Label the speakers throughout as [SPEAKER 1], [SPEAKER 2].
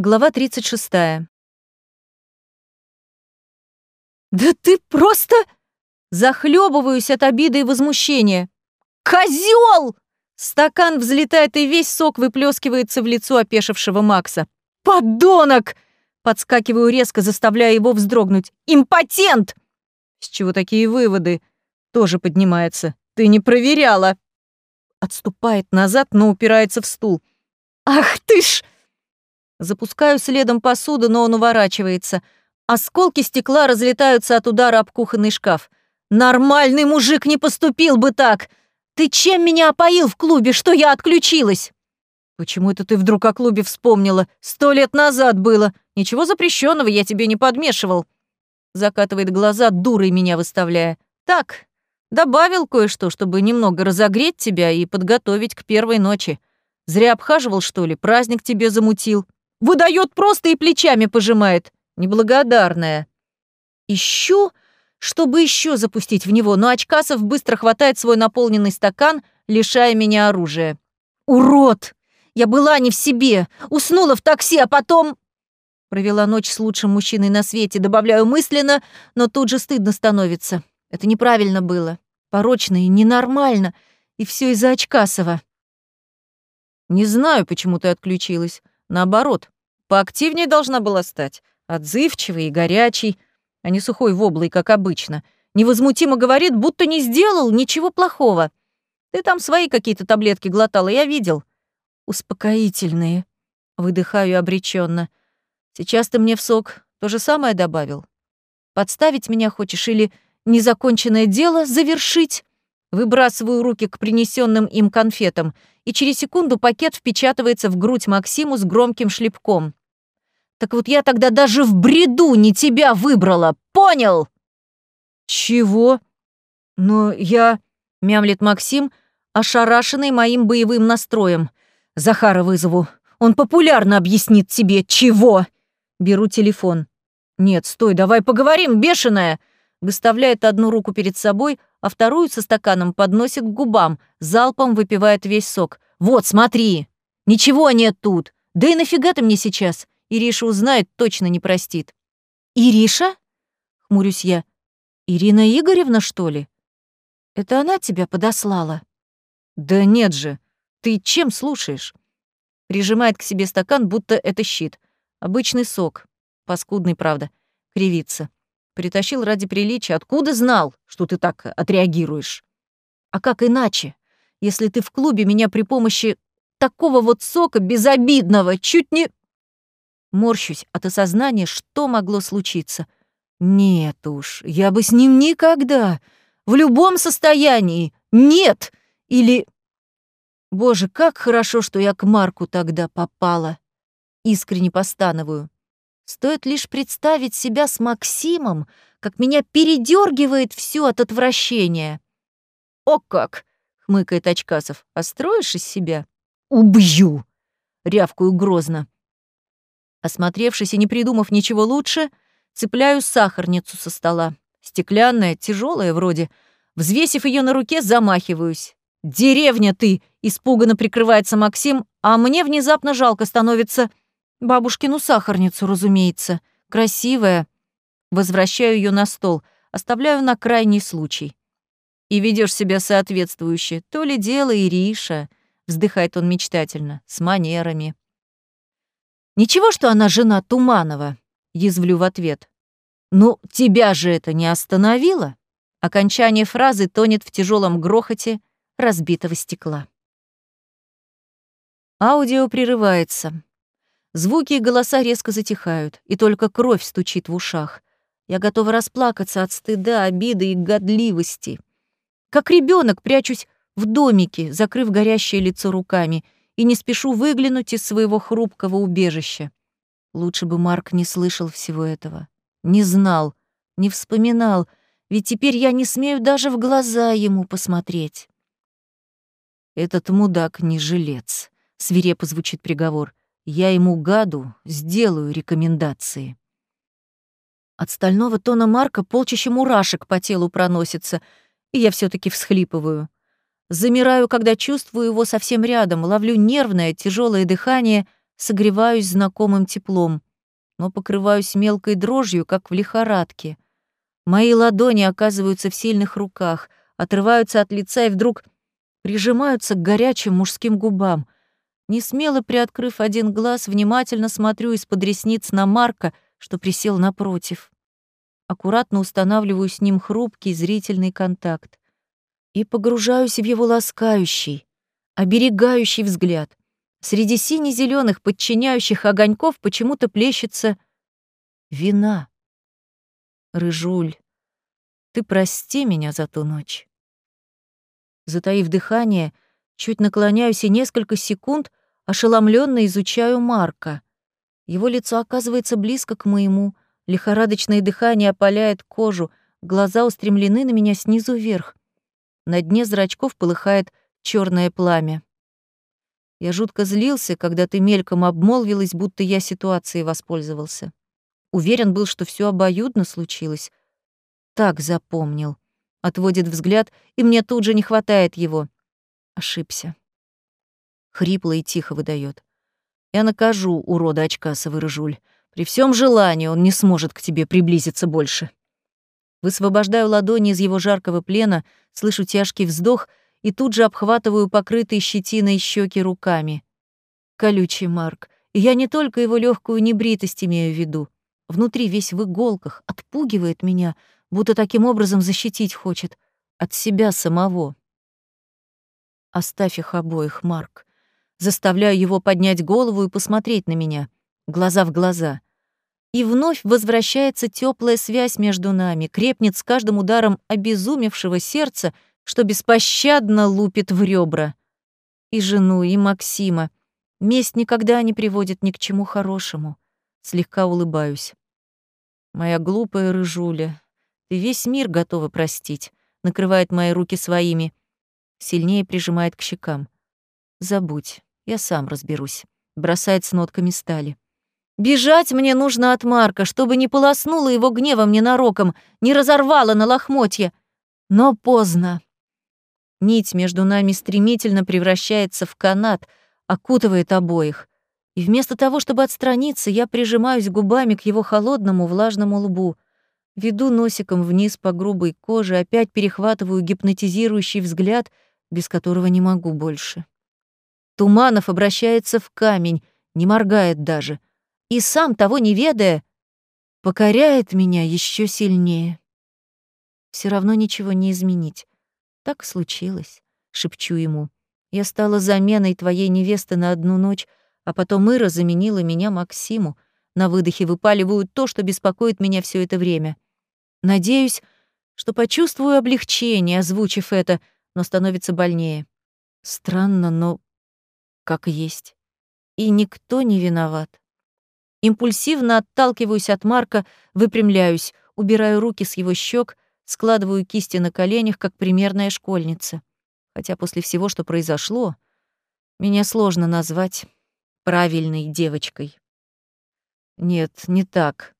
[SPEAKER 1] Глава 36. «Да ты просто...» Захлебываюсь от обиды и возмущения. «Козёл!» Стакан взлетает, и весь сок выплескивается в лицо опешившего Макса. «Подонок!» Подскакиваю резко, заставляя его вздрогнуть. «Импотент!» «С чего такие выводы?» Тоже поднимается. «Ты не проверяла!» Отступает назад, но упирается в стул. «Ах ты ж!» Запускаю следом посуду, но он уворачивается. Осколки стекла разлетаются от удара об кухонный шкаф. «Нормальный мужик не поступил бы так! Ты чем меня опоил в клубе, что я отключилась?» «Почему это ты вдруг о клубе вспомнила? Сто лет назад было. Ничего запрещенного я тебе не подмешивал». Закатывает глаза, дурой меня выставляя. «Так, добавил кое-что, чтобы немного разогреть тебя и подготовить к первой ночи. Зря обхаживал, что ли, праздник тебе замутил. Выдает просто и плечами пожимает. Неблагодарная. Ищу, чтобы еще запустить в него, но Очкасов быстро хватает свой наполненный стакан, лишая меня оружия. «Урод! Я была не в себе, уснула в такси, а потом...» Провела ночь с лучшим мужчиной на свете, добавляю мысленно, но тут же стыдно становится. Это неправильно было, порочно и ненормально, и все из-за Очкасова. «Не знаю, почему ты отключилась. Наоборот, поактивнее должна была стать. Отзывчивый и горячий, а не сухой воблой, как обычно. Невозмутимо говорит, будто не сделал ничего плохого. Ты там свои какие-то таблетки глотала, я видел. Успокоительные. Выдыхаю обреченно. Сейчас ты мне в сок то же самое добавил. Подставить меня хочешь или незаконченное дело завершить? Выбрасываю руки к принесенным им конфетам, и через секунду пакет впечатывается в грудь Максиму с громким шлепком. «Так вот я тогда даже в бреду не тебя выбрала, понял?» «Чего?» «Но я...» — мямлет Максим, ошарашенный моим боевым настроем. «Захара вызову. Он популярно объяснит тебе, чего!» Беру телефон. «Нет, стой, давай поговорим, бешеная!» Выставляет одну руку перед собой, а вторую со стаканом подносит к губам, залпом выпивает весь сок. «Вот, смотри! Ничего нет тут! Да и нафига ты мне сейчас? Ириша узнает, точно не простит». «Ириша?» — хмурюсь я. «Ирина Игоревна, что ли? Это она тебя подослала?» «Да нет же! Ты чем слушаешь?» Прижимает к себе стакан, будто это щит. Обычный сок. Паскудный, правда. Кривится. Притащил ради приличия. Откуда знал, что ты так отреагируешь? А как иначе, если ты в клубе меня при помощи такого вот сока безобидного чуть не... Морщусь от осознания, что могло случиться. Нет уж, я бы с ним никогда, в любом состоянии, нет! Или... Боже, как хорошо, что я к Марку тогда попала. Искренне постановую. Стоит лишь представить себя с Максимом, как меня передергивает все от отвращения. «О как!» — хмыкает Очкасов. «А строишь из себя?» «Убью!» — рявкую грозно. Осмотревшись и не придумав ничего лучше, цепляю сахарницу со стола. Стеклянная, тяжелая вроде. Взвесив ее на руке, замахиваюсь. «Деревня ты!» — испуганно прикрывается Максим, а мне внезапно жалко становится — Бабушкину сахарницу, разумеется. Красивая. Возвращаю ее на стол, оставляю на крайний случай. И ведешь себя соответствующе. То ли дело Ириша, вздыхает он мечтательно, с манерами. Ничего, что она жена Туманова, язвлю в ответ. Ну, тебя же это не остановило? Окончание фразы тонет в тяжелом грохоте разбитого стекла. Аудио прерывается. Звуки и голоса резко затихают, и только кровь стучит в ушах. Я готова расплакаться от стыда, обиды и годливости. Как ребенок прячусь в домике, закрыв горящее лицо руками, и не спешу выглянуть из своего хрупкого убежища. Лучше бы Марк не слышал всего этого, не знал, не вспоминал, ведь теперь я не смею даже в глаза ему посмотреть. «Этот мудак не жилец», — свирепо звучит приговор. Я ему, гаду, сделаю рекомендации. От стального тона Марка полчища мурашек по телу проносится, и я все таки всхлипываю. Замираю, когда чувствую его совсем рядом, ловлю нервное, тяжелое дыхание, согреваюсь знакомым теплом, но покрываюсь мелкой дрожью, как в лихорадке. Мои ладони оказываются в сильных руках, отрываются от лица и вдруг прижимаются к горячим мужским губам. Не смело приоткрыв один глаз, внимательно смотрю из-под ресниц на Марка, что присел напротив. Аккуратно устанавливаю с ним хрупкий зрительный контакт и погружаюсь в его ласкающий, оберегающий взгляд. Среди сине зеленых подчиняющих огоньков почему-то плещется вина. Рыжуль, ты прости меня за ту ночь. Затаив дыхание, чуть наклоняюсь и несколько секунд ошеломленно изучаю Марка. Его лицо оказывается близко к моему, лихорадочное дыхание опаляет кожу, глаза устремлены на меня снизу вверх. На дне зрачков полыхает черное пламя. Я жутко злился, когда ты мельком обмолвилась, будто я ситуацией воспользовался. Уверен был, что все обоюдно случилось. Так запомнил. Отводит взгляд, и мне тут же не хватает его. Ошибся. Хрипло и тихо выдает. Я накажу урода очкасовый рыжуль. При всем желании он не сможет к тебе приблизиться больше. Высвобождаю ладони из его жаркого плена, слышу тяжкий вздох и тут же обхватываю покрытые щетиной щеки руками. Колючий Марк. И я не только его легкую небритость имею в виду. Внутри весь в иголках, отпугивает меня, будто таким образом защитить хочет. От себя самого. Оставь их обоих, Марк. Заставляю его поднять голову и посмотреть на меня, глаза в глаза. И вновь возвращается теплая связь между нами, крепнет с каждым ударом обезумевшего сердца — что беспощадно лупит в ребра. И жену, и Максима. Месть никогда не приводит ни к чему хорошему. Слегка улыбаюсь. Моя глупая рыжуля, ты весь мир готова простить. Накрывает мои руки своими. Сильнее прижимает к щекам. Забудь, я сам разберусь. Бросает с нотками стали. Бежать мне нужно от Марка, чтобы не полоснула его гневом ненароком, не разорвала на лохмотья. Но поздно. Нить между нами стремительно превращается в канат, окутывает обоих. И вместо того, чтобы отстраниться, я прижимаюсь губами к его холодному влажному лбу. Веду носиком вниз по грубой коже, опять перехватываю гипнотизирующий взгляд, без которого не могу больше. Туманов обращается в камень, не моргает даже. И сам, того не ведая, покоряет меня еще сильнее. Все равно ничего не изменить. Так случилось, шепчу ему. Я стала заменой твоей невесты на одну ночь, а потом Ира заменила меня Максиму. На выдохе выпаливаю то, что беспокоит меня все это время. Надеюсь, что почувствую облегчение, озвучив это, но становится больнее. Странно, но как есть. И никто не виноват. Импульсивно отталкиваюсь от Марка, выпрямляюсь, убираю руки с его щек, складываю кисти на коленях, как примерная школьница. Хотя после всего, что произошло, меня сложно назвать правильной девочкой. Нет, не так.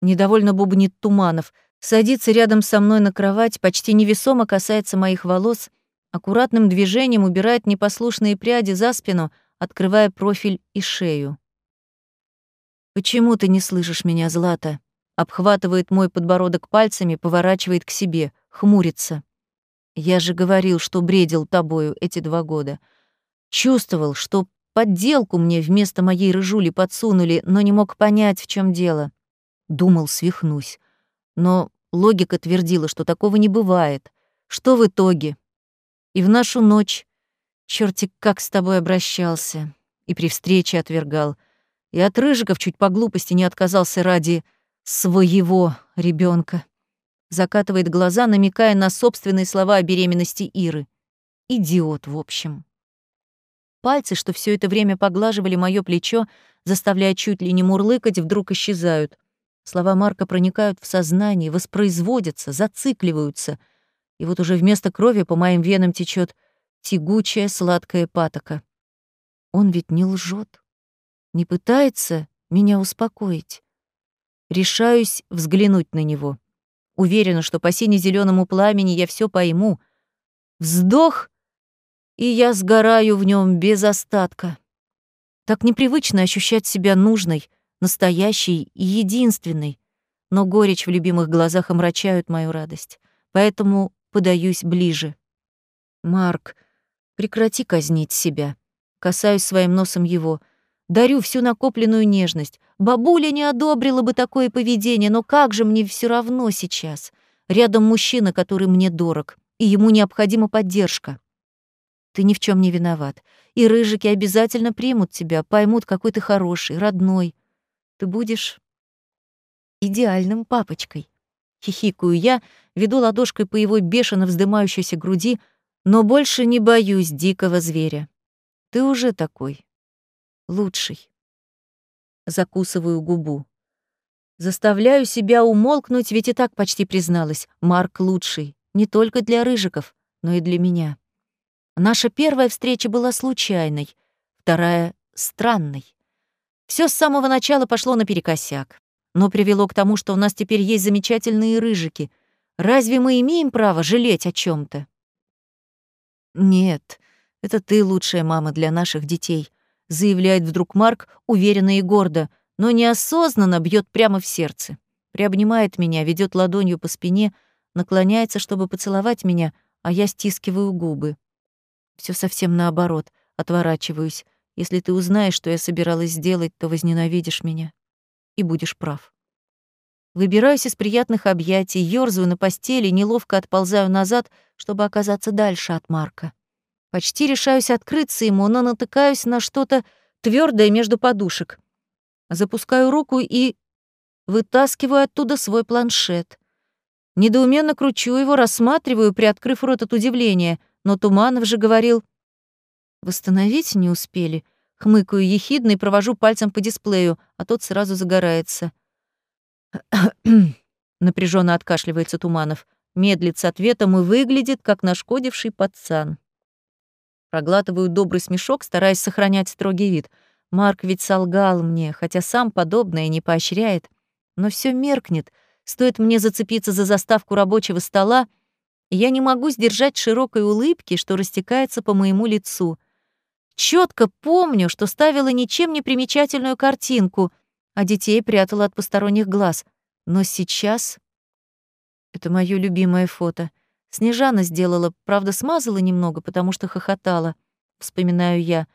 [SPEAKER 1] Недовольно бубнит Туманов, садится рядом со мной на кровать, почти невесомо касается моих волос, аккуратным движением убирает непослушные пряди за спину, открывая профиль и шею. «Почему ты не слышишь меня, Злата?» обхватывает мой подбородок пальцами, поворачивает к себе, хмурится. Я же говорил, что бредил тобою эти два года. Чувствовал, что подделку мне вместо моей рыжули подсунули, но не мог понять, в чем дело. Думал, свихнусь. Но логика твердила, что такого не бывает. Что в итоге? И в нашу ночь чертик как с тобой обращался. И при встрече отвергал. И от рыжиков чуть по глупости не отказался ради своего ребенка. Закатывает глаза, намекая на собственные слова о беременности Иры. Идиот, в общем. Пальцы, что все это время поглаживали мое плечо, заставляя чуть ли не мурлыкать, вдруг исчезают. Слова Марка проникают в сознание, воспроизводятся, зацикливаются. И вот уже вместо крови по моим венам течет тягучая сладкая патока. Он ведь не лжет, не пытается меня успокоить. Решаюсь взглянуть на него. Уверена, что по сине-зеленому пламени я все пойму. Вздох, и я сгораю в нем без остатка. Так непривычно ощущать себя нужной, настоящей и единственной. Но горечь в любимых глазах омрачают мою радость. Поэтому подаюсь ближе. Марк, прекрати казнить себя. Касаюсь своим носом его. Дарю всю накопленную нежность. Бабуля не одобрила бы такое поведение, но как же мне все равно сейчас? Рядом мужчина, который мне дорог, и ему необходима поддержка. Ты ни в чем не виноват. И рыжики обязательно примут тебя, поймут, какой ты хороший, родной. Ты будешь идеальным папочкой. Хихикаю я, веду ладошкой по его бешено вздымающейся груди, но больше не боюсь дикого зверя. Ты уже такой. Лучший. Закусываю губу. Заставляю себя умолкнуть, ведь и так почти призналась. Марк лучший. Не только для рыжиков, но и для меня. Наша первая встреча была случайной, вторая — странной. Все с самого начала пошло наперекосяк, но привело к тому, что у нас теперь есть замечательные рыжики. Разве мы имеем право жалеть о чем то «Нет, это ты лучшая мама для наших детей», — заявляет вдруг Марк уверенно и гордо, но неосознанно бьет прямо в сердце. Приобнимает меня, ведет ладонью по спине, наклоняется, чтобы поцеловать меня, а я стискиваю губы. Все совсем наоборот. Отворачиваюсь. Если ты узнаешь, что я собиралась сделать, то возненавидишь меня. И будешь прав. Выбираюсь из приятных объятий, ёрзаю на постели, неловко отползаю назад, чтобы оказаться дальше от Марка. Почти решаюсь открыться ему, но натыкаюсь на что-то твердое между подушек. Запускаю руку и вытаскиваю оттуда свой планшет. Недоуменно кручу его, рассматриваю, приоткрыв рот от удивления но Туманов же говорил... Восстановить не успели. Хмыкаю ехидно и провожу пальцем по дисплею, а тот сразу загорается. Напряженно откашливается Туманов, медлит с ответом и выглядит, как нашкодивший пацан. Проглатываю добрый смешок, стараясь сохранять строгий вид. Марк ведь солгал мне, хотя сам подобное не поощряет. Но все меркнет. Стоит мне зацепиться за заставку рабочего стола, я не могу сдержать широкой улыбки, что растекается по моему лицу. Четко помню, что ставила ничем не примечательную картинку, а детей прятала от посторонних глаз. Но сейчас... Это мое любимое фото. Снежана сделала, правда, смазала немного, потому что хохотала. Вспоминаю я.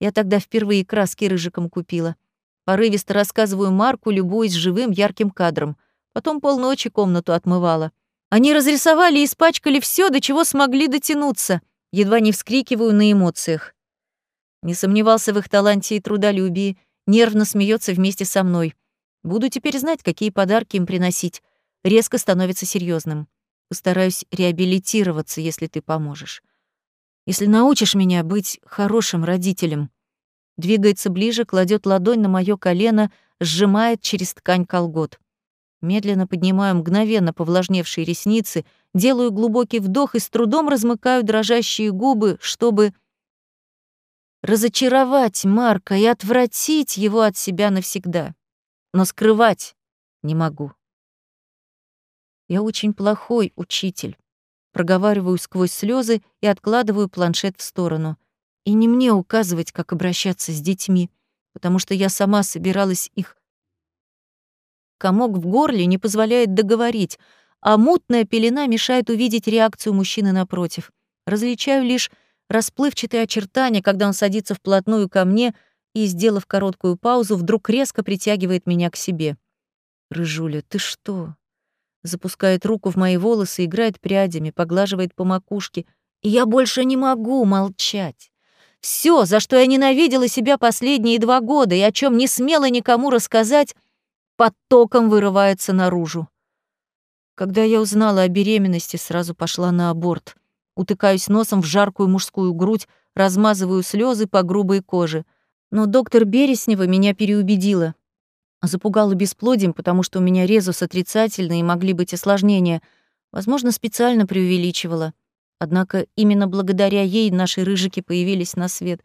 [SPEAKER 1] Я тогда впервые краски рыжиком купила. Порывисто рассказываю Марку, любуясь живым ярким кадром. Потом полночи комнату отмывала. Они разрисовали и испачкали все, до чего смогли дотянуться. Едва не вскрикиваю на эмоциях. Не сомневался в их таланте и трудолюбии, нервно смеется вместе со мной. Буду теперь знать, какие подарки им приносить. Резко становится серьезным. Постараюсь реабилитироваться, если ты поможешь. Если научишь меня быть хорошим родителем. Двигается ближе, кладет ладонь на мое колено, сжимает через ткань колгот. Медленно поднимаю мгновенно повлажневшие ресницы, делаю глубокий вдох и с трудом размыкаю дрожащие губы, чтобы разочаровать Марка и отвратить его от себя навсегда. Но скрывать не могу. Я очень плохой учитель. Проговариваю сквозь слезы и откладываю планшет в сторону. И не мне указывать, как обращаться с детьми, потому что я сама собиралась их Комок в горле не позволяет договорить, а мутная пелена мешает увидеть реакцию мужчины напротив. Различаю лишь расплывчатые очертания, когда он садится вплотную ко мне и, сделав короткую паузу, вдруг резко притягивает меня к себе. «Рыжуля, ты что?» Запускает руку в мои волосы, играет прядями, поглаживает по макушке. И я больше не могу молчать. Все, за что я ненавидела себя последние два года и о чем не смела никому рассказать, потоком вырывается наружу. Когда я узнала о беременности, сразу пошла на аборт. Утыкаюсь носом в жаркую мужскую грудь, размазываю слезы по грубой коже. Но доктор Береснева меня переубедила. Запугала бесплодием, потому что у меня резус отрицательный и могли быть осложнения. Возможно, специально преувеличивала. Однако именно благодаря ей наши рыжики появились на свет.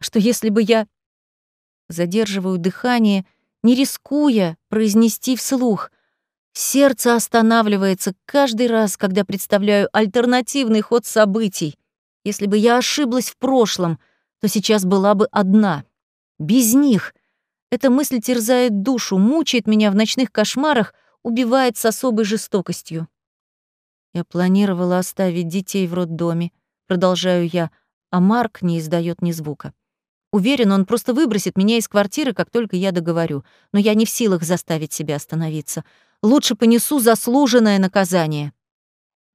[SPEAKER 1] Что если бы я... Задерживаю дыхание не рискуя произнести вслух. Сердце останавливается каждый раз, когда представляю альтернативный ход событий. Если бы я ошиблась в прошлом, то сейчас была бы одна. Без них. Эта мысль терзает душу, мучает меня в ночных кошмарах, убивает с особой жестокостью. Я планировала оставить детей в роддоме, продолжаю я, а Марк не издает ни звука. Уверен, он просто выбросит меня из квартиры, как только я договорю, но я не в силах заставить себя остановиться. Лучше понесу заслуженное наказание.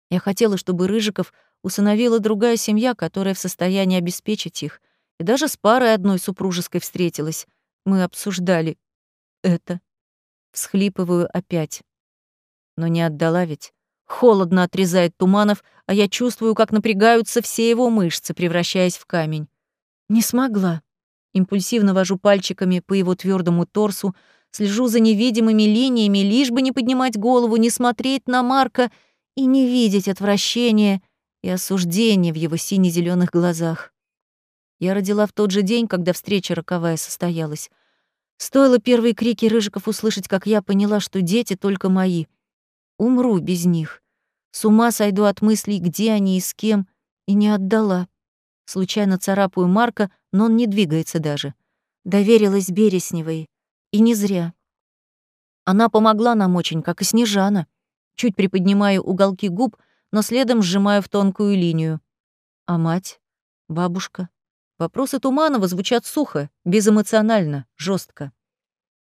[SPEAKER 1] Я хотела, чтобы Рыжиков усыновила другая семья, которая в состоянии обеспечить их, и даже с парой одной супружеской встретилась. Мы обсуждали это. Всхлипываю опять. Но не отдала ведь. Холодно отрезает Туманов, а я чувствую, как напрягаются все его мышцы, превращаясь в камень. Не смогла. Импульсивно вожу пальчиками по его твердому торсу, слежу за невидимыми линиями, лишь бы не поднимать голову, не смотреть на Марка и не видеть отвращения и осуждения в его сине зеленых глазах. Я родила в тот же день, когда встреча роковая состоялась. Стоило первые крики Рыжиков услышать, как я поняла, что дети только мои. Умру без них. С ума сойду от мыслей, где они и с кем, и не отдала. Случайно царапаю Марка, но он не двигается даже. Доверилась Бересневой. И не зря. Она помогла нам очень, как и Снежана. Чуть приподнимаю уголки губ, но следом сжимаю в тонкую линию. А мать? Бабушка? Вопросы Туманова звучат сухо, безэмоционально, жестко.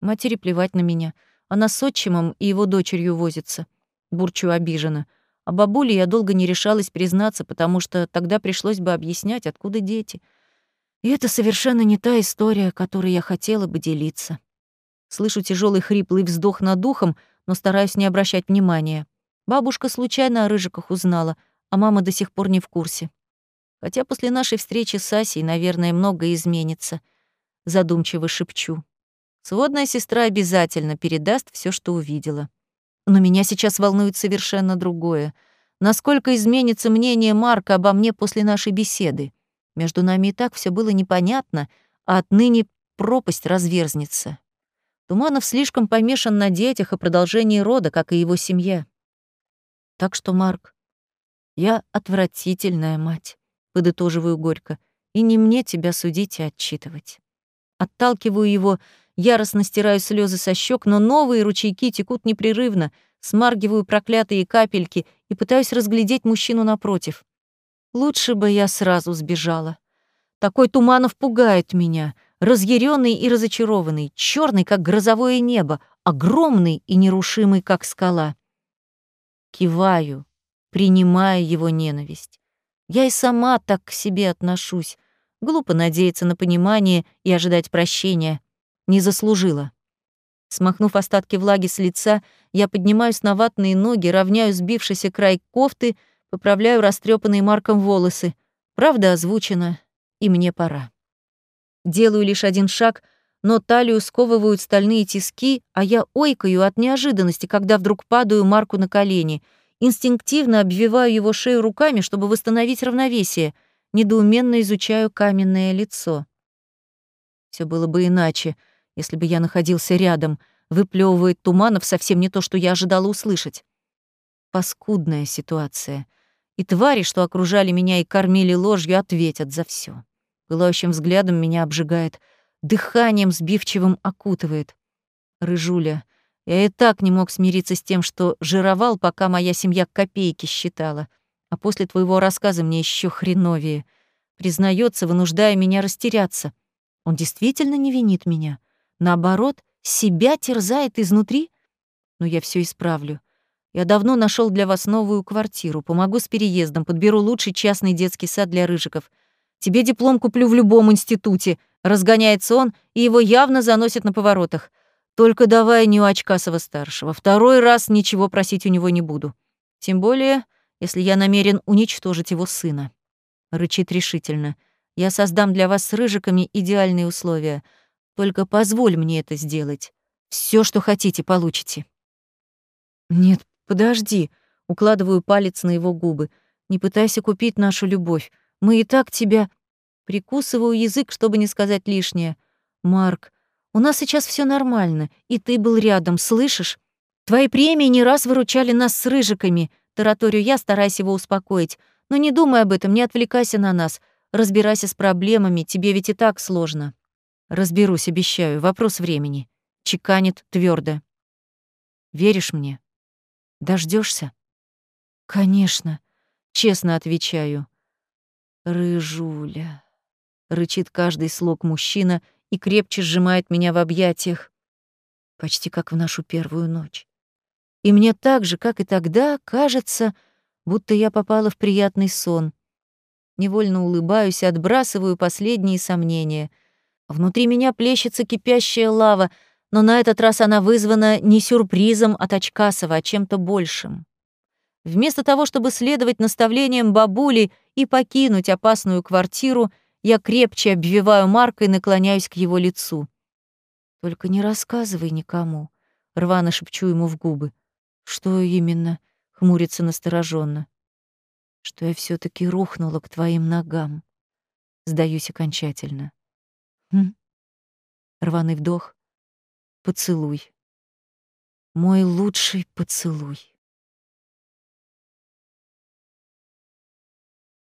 [SPEAKER 1] Матери плевать на меня. Она с отчимом и его дочерью возится. Бурчу обиженно. А бабуле я долго не решалась признаться, потому что тогда пришлось бы объяснять, откуда дети. И это совершенно не та история, которой я хотела бы делиться. Слышу тяжелый хриплый вздох над духом, но стараюсь не обращать внимания. Бабушка случайно о рыжиках узнала, а мама до сих пор не в курсе. Хотя после нашей встречи с Асей, наверное, многое изменится. Задумчиво шепчу. Сводная сестра обязательно передаст все, что увидела. Но меня сейчас волнует совершенно другое. Насколько изменится мнение Марка обо мне после нашей беседы? Между нами и так все было непонятно, а отныне пропасть разверзнется. Туманов слишком помешан на детях и продолжении рода, как и его семья. Так что, Марк, я отвратительная мать подытоживаю горько, и не мне тебя судить и отчитывать. Отталкиваю его, яростно стираю слезы со щек, но новые ручейки текут непрерывно, смаргиваю проклятые капельки и пытаюсь разглядеть мужчину напротив. Лучше бы я сразу сбежала. Такой Туманов пугает меня, разъяренный и разочарованный, черный, как грозовое небо, огромный и нерушимый, как скала. Киваю, принимая его ненависть. Я и сама так к себе отношусь. Глупо надеяться на понимание и ожидать прощения. Не заслужила. Смахнув остатки влаги с лица, я поднимаюсь на ватные ноги, равняю сбившийся край кофты, поправляю растрепанные Марком волосы. Правда озвучена, и мне пора. Делаю лишь один шаг, но талию сковывают стальные тиски, а я ойкаю от неожиданности, когда вдруг падаю Марку на колени — Инстинктивно обвиваю его шею руками, чтобы восстановить равновесие. Недоуменно изучаю каменное лицо. Все было бы иначе, если бы я находился рядом. Выплевывает Туманов совсем не то, что я ожидала услышать. Паскудная ситуация. И твари, что окружали меня и кормили ложью, ответят за все. Пылающим взглядом меня обжигает, дыханием сбивчивым окутывает. Рыжуля, я и так не мог смириться с тем, что жировал, пока моя семья копейки считала. А после твоего рассказа мне еще хреновее. Признается, вынуждая меня растеряться. Он действительно не винит меня. Наоборот, себя терзает изнутри. Но я все исправлю. Я давно нашел для вас новую квартиру, помогу с переездом, подберу лучший частный детский сад для рыжиков. Тебе диплом куплю в любом институте. Разгоняется он, и его явно заносят на поворотах. Только давай не у Очкасова-старшего. Второй раз ничего просить у него не буду. Тем более, если я намерен уничтожить его сына. Рычит решительно. Я создам для вас с рыжиками идеальные условия. Только позволь мне это сделать. Все, что хотите, получите. Нет, подожди. Укладываю палец на его губы. Не пытайся купить нашу любовь. Мы и так тебя... Прикусываю язык, чтобы не сказать лишнее. Марк, у нас сейчас все нормально, и ты был рядом, слышишь? Твои премии не раз выручали нас с рыжиками. Тараторию я, стараюсь его успокоить. Но не думай об этом, не отвлекайся на нас. Разбирайся с проблемами, тебе ведь и так сложно. Разберусь, обещаю, вопрос времени. Чеканит твердо. Веришь мне? Дождешься? Конечно, честно отвечаю. Рыжуля. Рычит каждый слог мужчина и крепче сжимает меня в объятиях, почти как в нашу первую ночь. И мне так же, как и тогда, кажется, будто я попала в приятный сон. Невольно улыбаюсь и отбрасываю последние сомнения. Внутри меня плещется кипящая лава, но на этот раз она вызвана не сюрпризом от Очкасова, а чем-то большим. Вместо того, чтобы следовать наставлениям бабули и покинуть опасную квартиру, я крепче обвиваю Марка и наклоняюсь к его лицу. «Только не рассказывай никому», — рвано шепчу ему в губы. «Что именно?» — хмурится настороженно. «Что я все таки рухнула к твоим ногам». Сдаюсь окончательно. Хм. Рваный вдох. Поцелуй. Мой лучший поцелуй.